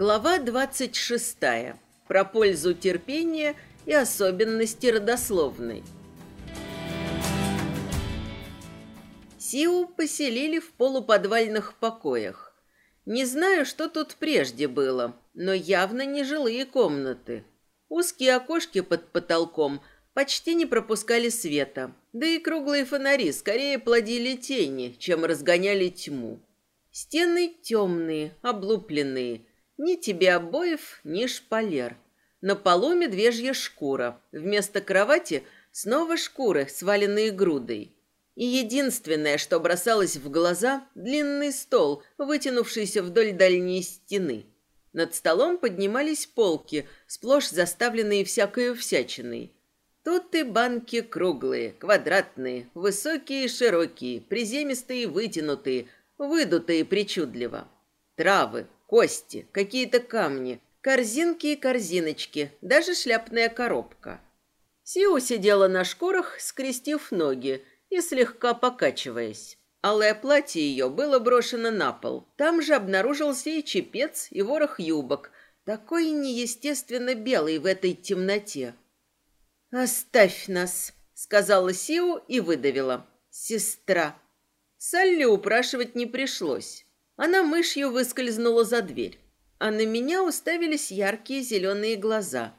Глава 26. Про пользу терпения и особенности родословной. Сиу поселили в полуподвальных покоях. Не знаю, что тут прежде было, но явно не жилые комнаты. Узкие окошки под потолком почти не пропускали света, да и круглые фонари скорее плодили тени, чем разгоняли тьму. Стены темные, облупленные – ни тебе обоев, ни шпалер. На полу медвежья шкура. Вместо кровати снова шкуры, сваленные грудой. И единственное, что бросалось в глаза, длинный стол, вытянувшийся вдоль дальней стены. Над столом поднимались полки, сплошь заставленные всякой всячиной. Тут и банки круглые, квадратные, высокие и широкие, приземистые и вытянутые, выдутые причудливо. Травы, кости, какие-то камни, корзинки и корзиночки, даже шляпная коробка. Сиу сидела на шкурах, скрестив ноги и слегка покачиваясь. Алое платье ее было брошено на пол. Там же обнаружился и чепец, и ворох юбок, такой неестественно белый в этой темноте. «Оставь нас», — сказала Сиу и выдавила. «Сестра». Салли упрашивать не пришлось. Она мышью выскользнула за дверь, а на меня уставились яркие зеленые глаза.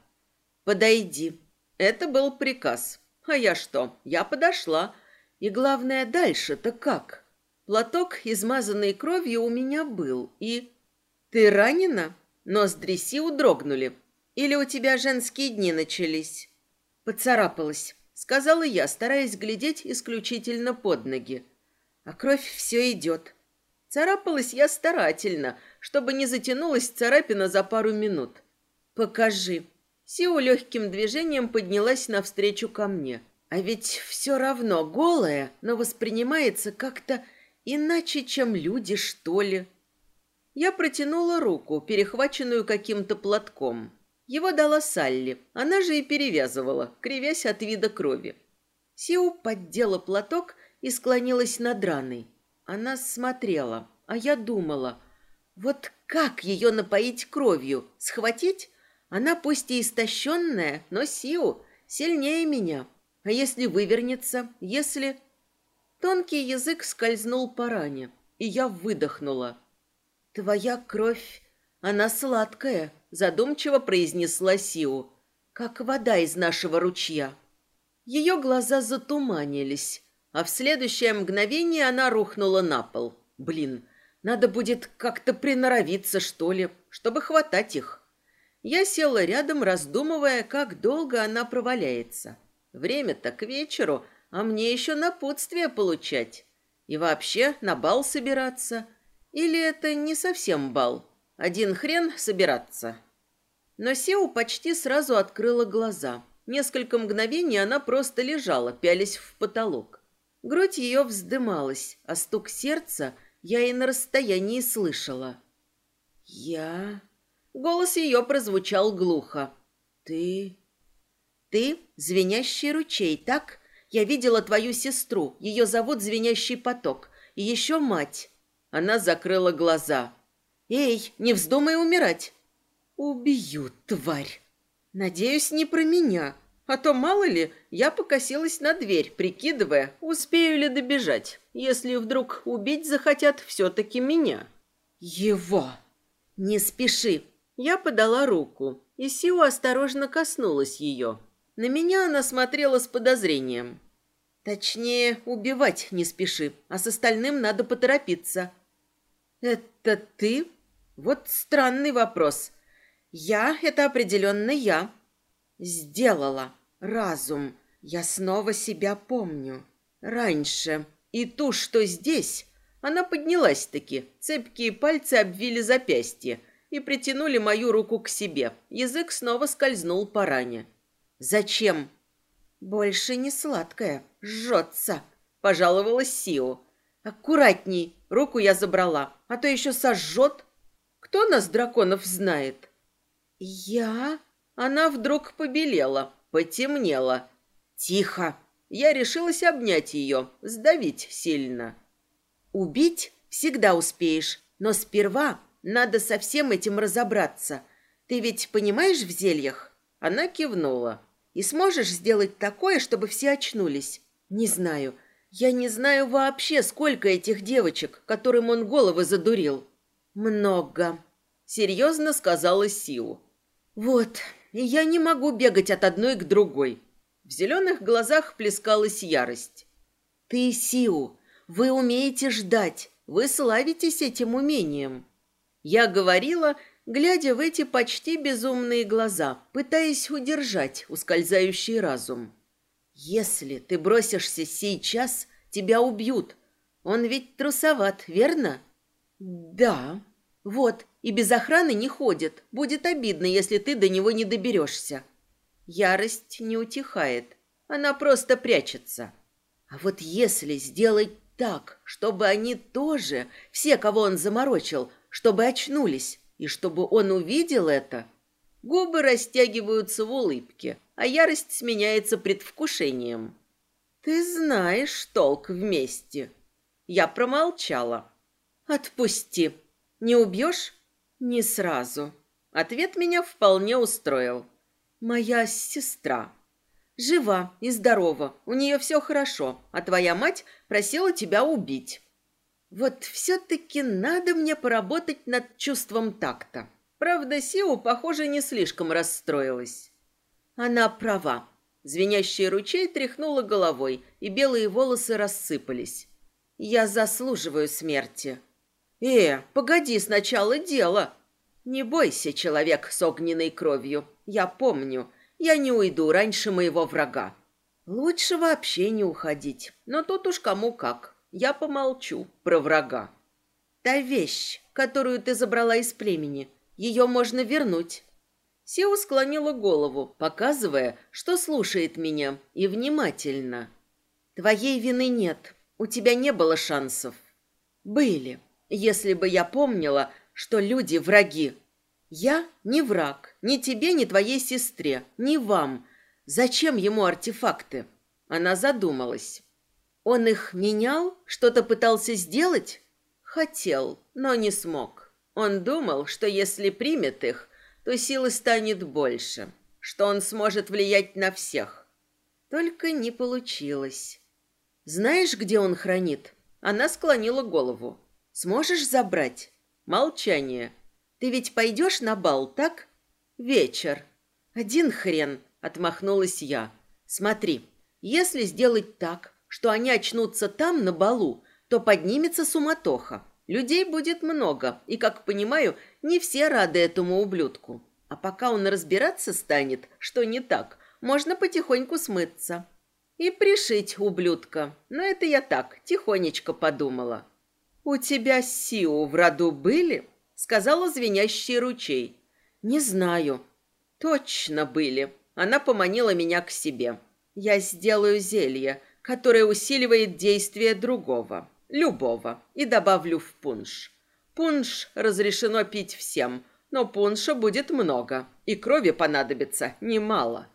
«Подойди». Это был приказ. А я что? Я подошла. И главное, дальше-то как? Платок, измазанный кровью, у меня был. И... Ты ранена? Ноздри Сиу дрогнули. Или у тебя женские дни начались? Поцарапалась, сказала я, стараясь глядеть исключительно под ноги. А кровь все идет. Царапалась я старательно, чтобы не затянулась царапина за пару минут. «Покажи». Сиу легким движением поднялась навстречу ко мне. А ведь все равно голая, но воспринимается как-то иначе, чем люди, что ли. Я протянула руку, перехваченную каким-то платком. Его дала Салли. Она же и перевязывала, кривясь от вида крови. Сиу поддела платок и склонилась над раной. Она смотрела, а я думала, вот как ее напоить кровью? Схватить? Она пусть и истощенная, но сил сильнее меня. А если вывернется? Если... Тонкий язык скользнул по ране, и я выдохнула. «Твоя кровь, она сладкая», — задумчиво произнесла Сиу, «как вода из нашего ручья». Ее глаза затуманились, а в следующее мгновение она рухнула на пол. Блин, надо будет как-то приноровиться, что ли, чтобы хватать их. Я села рядом, раздумывая, как долго она проваляется. Время-то к вечеру, а мне еще напутствие получать. И вообще на бал собираться. Или это не совсем бал? Один хрен собираться. Но Сеу почти сразу открыла глаза. Несколько мгновений она просто лежала, пялись в потолок. Грудь ее вздымалась, а стук сердца я и на расстоянии слышала. «Я...» Голос ее прозвучал глухо. «Ты...» «Ты — звенящий ручей, так? Я видела твою сестру. Ее зовут Звенящий поток. И еще мать». Она закрыла глаза. «Эй, не вздумай умирать!» «Убью, тварь!» «Надеюсь, не про меня. А то, мало ли, я покосилась на дверь, прикидывая, успею ли добежать, если вдруг убить захотят все-таки меня. Его! Не спеши. Я подала руку, и Сиу осторожно коснулась ее. На меня она смотрела с подозрением. Точнее, убивать не спеши, а с остальным надо поторопиться. Это ты? Вот странный вопрос. Я — это определенно я. Сделала. Разум. Я снова себя помню. Раньше. И ту, что здесь. Она поднялась-таки. Цепкие пальцы обвили запястье и притянули мою руку к себе. Язык снова скользнул по ране. «Зачем?» «Больше не сладкое. Жжется», — пожаловалась Сио. «Аккуратней. Руку я забрала, а то еще сожжет. Кто нас, драконов, знает?» «Я?» Она вдруг побелела, Потемнело. Тихо. Я решилась обнять ее, сдавить сильно. Убить всегда успеешь, но сперва Надо со всем этим разобраться. Ты ведь понимаешь в зельях?» Она кивнула. «И сможешь сделать такое, чтобы все очнулись?» «Не знаю. Я не знаю вообще, сколько этих девочек, которым он головы задурил». «Много», — серьезно сказала Сиу. «Вот, и я не могу бегать от одной к другой». В зеленых глазах плескалась ярость. «Ты, Сиу, вы умеете ждать, вы славитесь этим умением». Я говорила, глядя в эти почти безумные глаза, пытаясь удержать ускользающий разум. «Если ты бросишься сейчас, тебя убьют. Он ведь трусоват, верно?» «Да». «Вот, и без охраны не ходит. Будет обидно, если ты до него не доберешься». Ярость не утихает. Она просто прячется. А вот если сделать так, чтобы они тоже, все, кого он заморочил, чтобы очнулись, и чтобы он увидел это, губы растягиваются в улыбке, а ярость сменяется предвкушением. «Ты знаешь толк вместе». Я промолчала. «Отпусти. Не убьешь?» «Не сразу». Ответ меня вполне устроил. «Моя сестра. Жива и здорова, у нее все хорошо, а твоя мать просила тебя убить. Вот все-таки надо мне поработать над чувством такта. Правда, Сиу, похоже, не слишком расстроилась. Она права. Звенящий ручей тряхнула головой, и белые волосы рассыпались. Я заслуживаю смерти. Э, погоди сначала дело. Не бойся, человек с огненной кровью. Я помню, я не уйду раньше моего врага. Лучше вообще не уходить, но тут уж кому как. Я помолчу про врага. Та вещь, которую ты забрала из племени, ее можно вернуть. Сеу склонила голову, показывая, что слушает меня, и внимательно. Твоей вины нет, у тебя не было шансов. Были, если бы я помнила, что люди враги. Я не враг, ни тебе, ни твоей сестре, ни вам. Зачем ему артефакты? Она задумалась. Он их менял? Что-то пытался сделать? Хотел, но не смог. Он думал, что если примет их, то силы станет больше, что он сможет влиять на всех. Только не получилось. Знаешь, где он хранит? Она склонила голову. Сможешь забрать? Молчание. Ты ведь пойдешь на бал, так? Вечер. Один хрен, отмахнулась я. Смотри, если сделать так, что они очнутся там, на балу, то поднимется суматоха. Людей будет много, и, как понимаю, не все рады этому ублюдку. А пока он разбираться станет, что не так, можно потихоньку смыться. И пришить ублюдка. Но это я так, тихонечко подумала. «У тебя Сиу в роду были?» — сказала звенящий ручей. «Не знаю». «Точно были». Она поманила меня к себе. «Я сделаю зелье которое усиливает действие другого, любого, и добавлю в пунш. Пунш разрешено пить всем, но пунша будет много, и крови понадобится немало.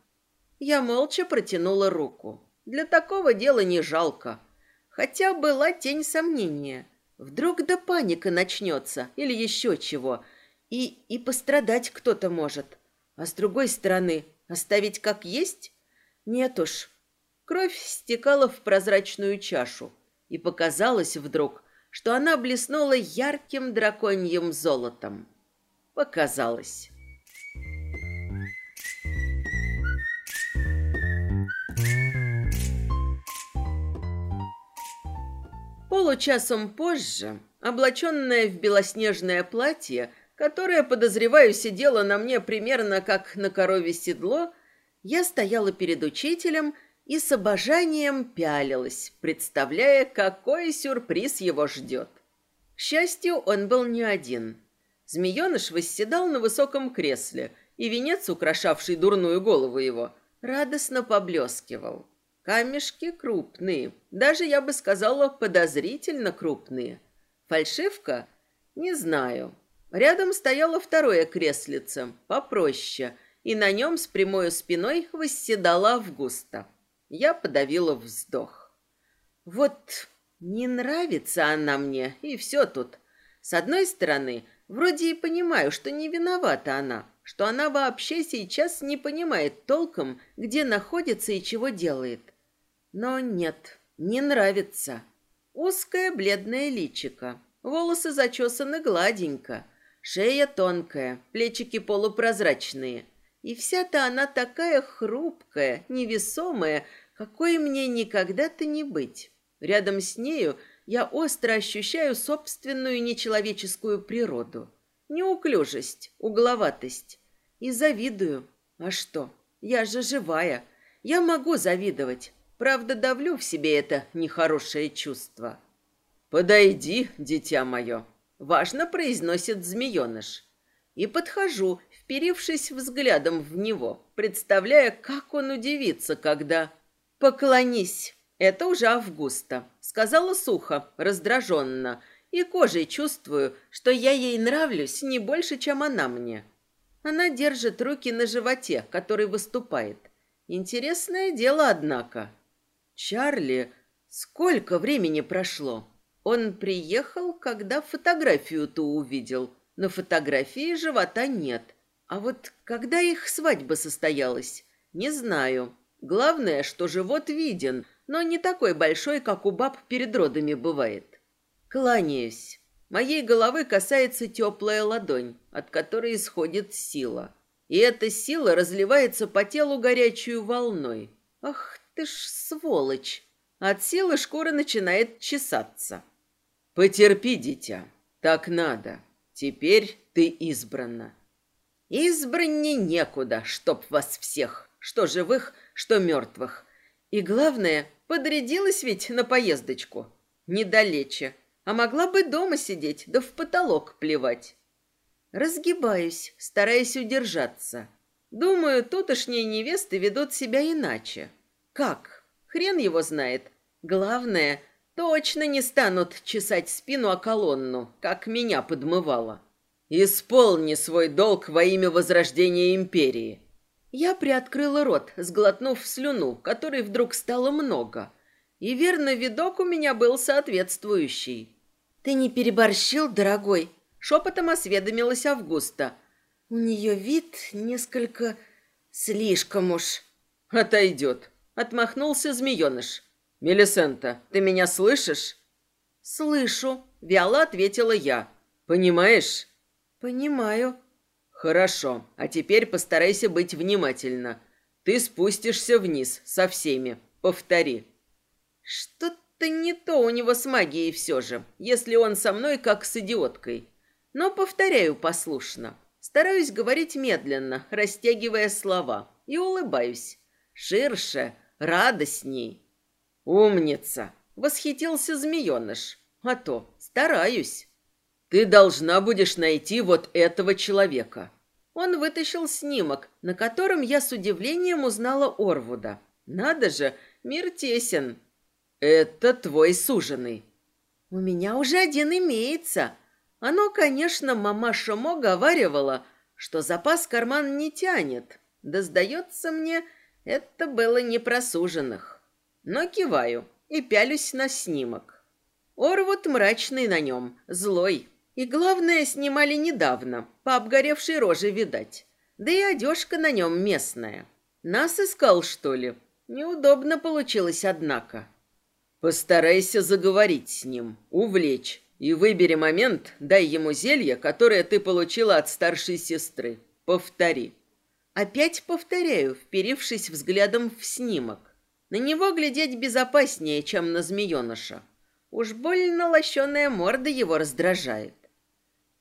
Я молча протянула руку. Для такого дела не жалко. Хотя была тень сомнения. Вдруг да паника начнется или еще чего, и, и пострадать кто-то может. А с другой стороны, оставить как есть? Нет уж, Кровь стекала в прозрачную чашу, и показалось вдруг, что она блеснула ярким драконьим золотом. Показалось. Получасом позже, облаченная в белоснежное платье, которое, подозреваю, сидело на мне примерно как на корове седло, я стояла перед учителем и с обожанием пялилась, представляя, какой сюрприз его ждет. К счастью, он был не один. Змееныш восседал на высоком кресле, и венец, украшавший дурную голову его, радостно поблескивал. Камешки крупные, даже, я бы сказала, подозрительно крупные. Фальшивка? Не знаю. Рядом стояло второе креслице, попроще, и на нем с прямой спиной восседала Августа. Я подавила вздох. Вот не нравится она мне, и все тут. С одной стороны, Вроде и понимаю, что не виновата она, что она вообще сейчас не понимает толком, где находится и чего делает. Но нет, не нравится. Узкое бледное личико, волосы зачесаны гладенько, шея тонкая, плечики полупрозрачные. И вся-то она такая хрупкая, невесомая, какой мне никогда-то не быть. Рядом с нею я остро ощущаю собственную нечеловеческую природу. Неуклюжесть, угловатость. И завидую. А что? Я же живая. Я могу завидовать. Правда, давлю в себе это нехорошее чувство. «Подойди, дитя мое», — важно произносит змееныш. И подхожу, вперившись взглядом в него, представляя, как он удивится, когда... «Поклонись!» Это уже Августа. Сказала сухо, раздраженно. И кожей чувствую, что я ей нравлюсь не больше, чем она мне. Она держит руки на животе, который выступает. Интересное дело, однако. Чарли, сколько времени прошло? Он приехал, когда фотографию ту увидел. На фотографии живота нет. А вот когда их свадьба состоялась, не знаю. Главное, что живот виден – но не такой большой, как у баб перед родами бывает. Кланяюсь. Моей головы касается теплая ладонь, от которой исходит сила. И эта сила разливается по телу горячую волной. Ах ты ж сволочь! От силы шкура начинает чесаться. Потерпи, дитя, так надо. Теперь ты избрана. Избраннее некуда, чтоб вас всех, что живых, что мертвых. И главное, Подрядилась ведь на поездочку. Недалече. А могла бы дома сидеть, да в потолок плевать. Разгибаюсь, стараясь удержаться. Думаю, тутошние невесты ведут себя иначе. Как? Хрен его знает. Главное, точно не станут чесать спину о колонну, как меня подмывало. Исполни свой долг во имя возрождения империи. Я приоткрыла рот, сглотнув слюну, которой вдруг стало много. И верно, видок у меня был соответствующий. «Ты не переборщил, дорогой?» Шепотом осведомилась Августа. «У нее вид несколько... слишком уж...» «Отойдет», — отмахнулся змееныш. «Мелисента, ты меня слышишь?» «Слышу», — вяло ответила я. «Понимаешь?» «Понимаю», Хорошо, а теперь постарайся быть внимательна. Ты спустишься вниз со всеми. Повтори. Что-то не то у него с магией все же, если он со мной как с идиоткой. Но повторяю послушно. Стараюсь говорить медленно, растягивая слова, и улыбаюсь. Ширше, радостней. «Умница!» — восхитился змееныш. «А то, стараюсь». Ты должна будешь найти вот этого человека. Он вытащил снимок, на котором я с удивлением узнала Орвуда. Надо же, мир тесен. Это твой суженый. У меня уже один имеется. Оно, конечно, мамаша Мо говаривала, что запас карман не тянет. Да сдается мне, это было не про суженых. Но киваю и пялюсь на снимок. Орвуд мрачный на нем, злой, и главное, снимали недавно, по обгоревшей роже видать. Да и одежка на нем местная. Нас искал, что ли? Неудобно получилось, однако. Постарайся заговорить с ним, увлечь. И выбери момент, дай ему зелье, которое ты получила от старшей сестры. Повтори. Опять повторяю, вперившись взглядом в снимок. На него глядеть безопаснее, чем на змееныша. Уж больно лощеная морда его раздражает.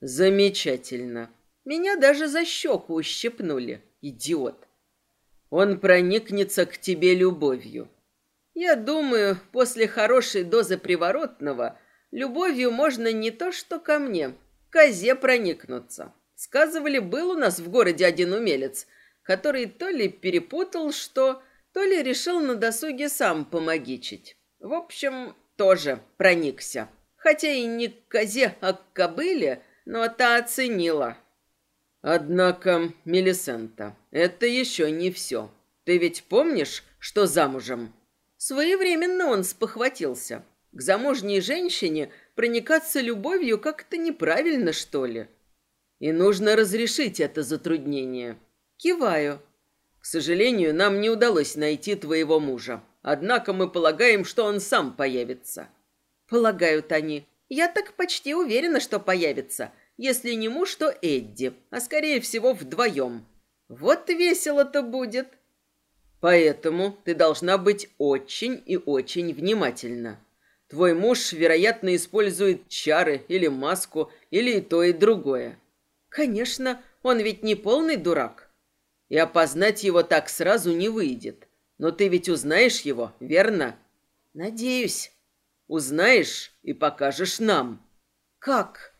Замечательно. Меня даже за щеку ущипнули, идиот. Он проникнется к тебе любовью. Я думаю, после хорошей дозы приворотного любовью можно не то что ко мне, к козе проникнуться. Сказывали, был у нас в городе один умелец, который то ли перепутал что, то ли решил на досуге сам помогичить. В общем, тоже проникся. Хотя и не к козе, а к кобыле – но та оценила. Однако, Мелисента, это еще не все. Ты ведь помнишь, что замужем? Своевременно он спохватился. К замужней женщине проникаться любовью как-то неправильно, что ли. И нужно разрешить это затруднение. Киваю. К сожалению, нам не удалось найти твоего мужа. Однако мы полагаем, что он сам появится. Полагают они. Я так почти уверена, что появится. Если не муж, то Эдди. А скорее всего вдвоем. Вот весело-то будет. Поэтому ты должна быть очень и очень внимательна. Твой муж, вероятно, использует чары или маску, или и то, и другое. Конечно, он ведь не полный дурак. И опознать его так сразу не выйдет. Но ты ведь узнаешь его, верно? Надеюсь. Узнаешь и покажешь нам. Как?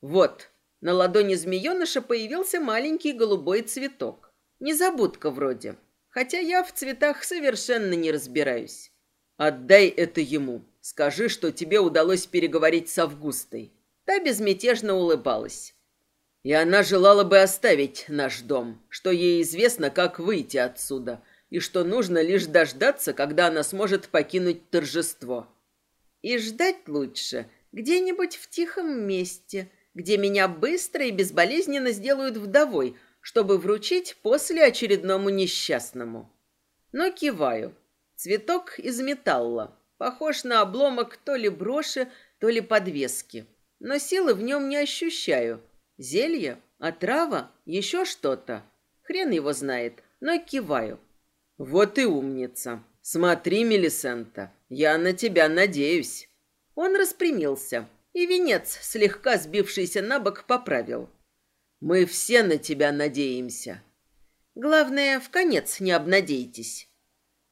Вот. На ладони змееныша появился маленький голубой цветок. Незабудка вроде. Хотя я в цветах совершенно не разбираюсь. Отдай это ему. Скажи, что тебе удалось переговорить с Августой. Та безмятежно улыбалась. И она желала бы оставить наш дом, что ей известно, как выйти отсюда, и что нужно лишь дождаться, когда она сможет покинуть торжество. И ждать лучше где-нибудь в тихом месте, где меня быстро и безболезненно сделают вдовой, чтобы вручить после очередному несчастному. Но киваю. Цветок из металла, похож на обломок то ли броши, то ли подвески. Но силы в нем не ощущаю. Зелье, отрава, еще что-то. Хрен его знает, но киваю. Вот и умница. Смотри, Мелисента, я на тебя надеюсь. Он распрямился, и венец, слегка сбившийся на бок, поправил. Мы все на тебя надеемся. Главное, в конец не обнадейтесь.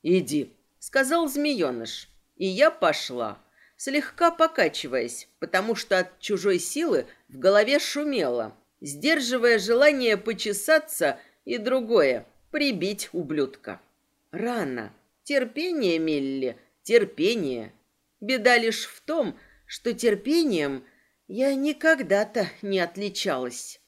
Иди, сказал змееныш, и я пошла слегка покачиваясь, потому что от чужой силы в голове шумело, сдерживая желание почесаться и другое — прибить ублюдка. Рано. Терпение, Милли, терпение. Беда лишь в том, что терпением я никогда-то не отличалась.